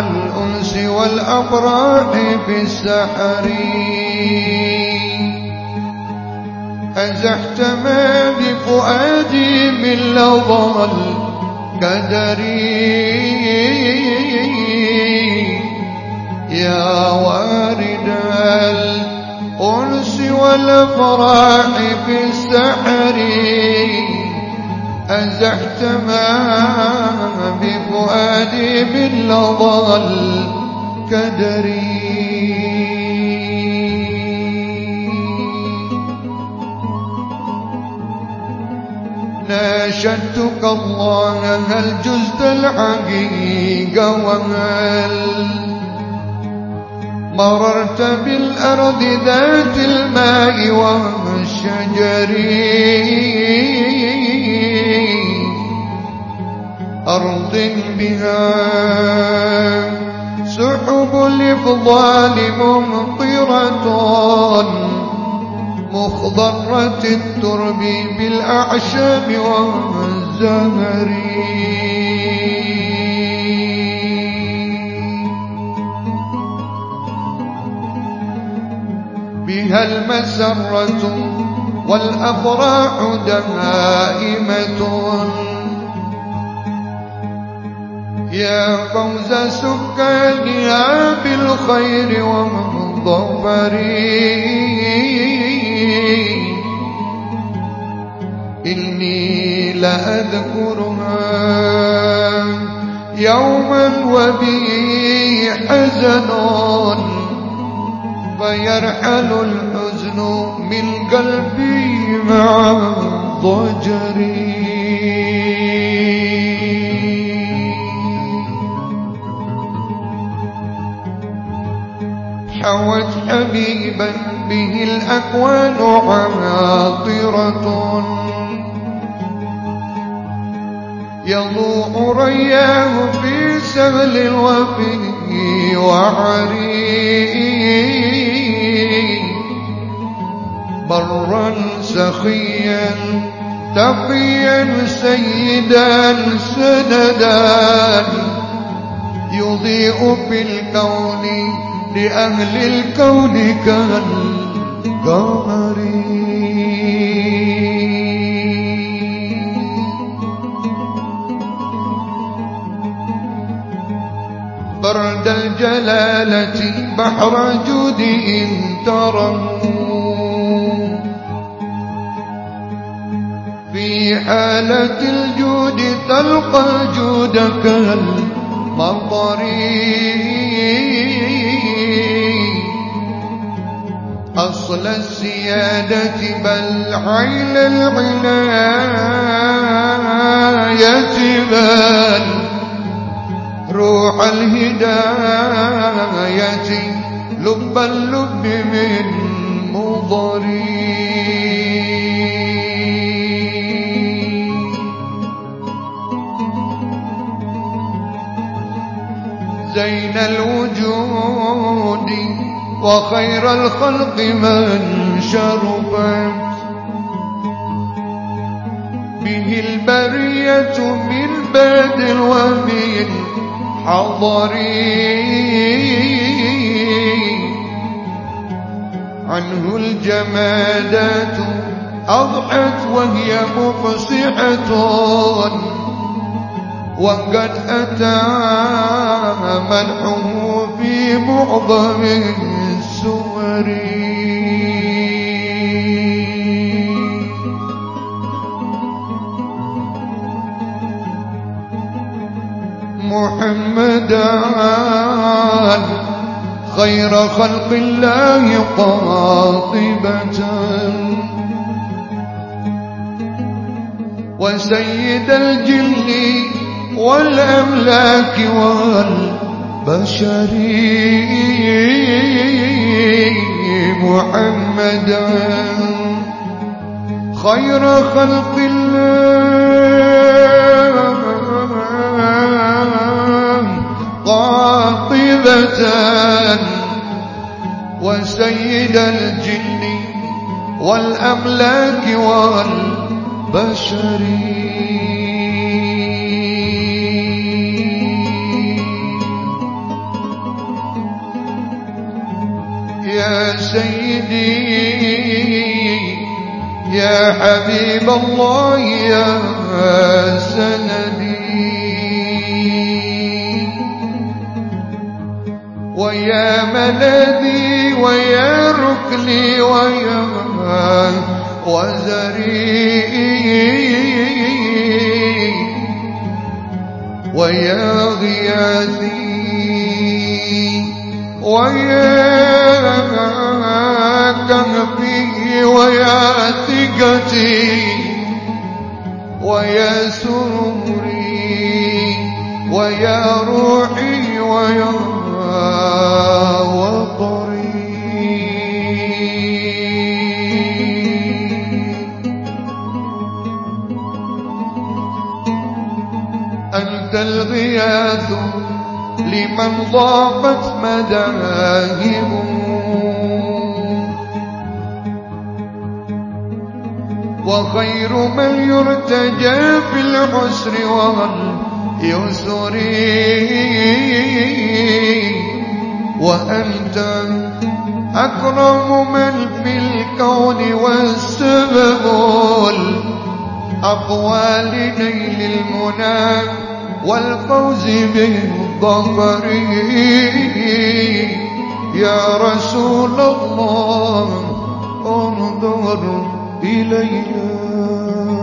محمدا الأنس والأفراح بالسحر أزحت ما بفؤادي من لظى القدر يا وارد الأنس والأفراح بالسحر أزحت ما بفؤادي من لظى الكدر ناشدتك الله هل جزت الحقيقة وهل مررت بالأرض ذات الماء والشجر أرض بها. سحب الإفضال ممطرة. مخضرة الترب بالأعشاب والزهر. بها المسرة والأفراح دائمة يا فوز سكانها بالخير والظفر إني لأذكرها يوما وبي حزن فيرحل الحزن من قلبي مع ضجري. حوت حبيبا به الأكوان عاطرة يضوء رياه في سهل وفي وعري برا سخيا تقيا سيدا سندا. يضيء في الكون لأهل الكون كالقمر. برد الجلالة بحر جود تروا. في حالة الجود تلقى جودك المطر. أصل السيادة بل عين العناية بل روح الهداية. لب اللب من مضري. زين الوجود وخير الخلق من شربت به البرية من باد ومن حضر. عنه الجمادات أضحت وهي مفصحة. وقد أتى منحه في معظم محمدا خير خلق الله قاطبة. وسيد الجن والأملاك. والبشر محمدا خير خلق الله. قاطبة وسيد الجن والأملاك والبشر سيدي يا حبيب الله يا سندي. ويا ملذي ويا ركلي ويا وزري. ويا غياثي ويا كهفي ويا ثقتي ويا سروري ويا روحي ويا وطري أنت الغياث لمن ضاقت مذاهبه وخير من يرتجى في العسر واليسر وأنت أكرم من في الكون والسبب الأقوى لنيل المنى والفوز بالظفر. يا رسول الله انظر إلينا.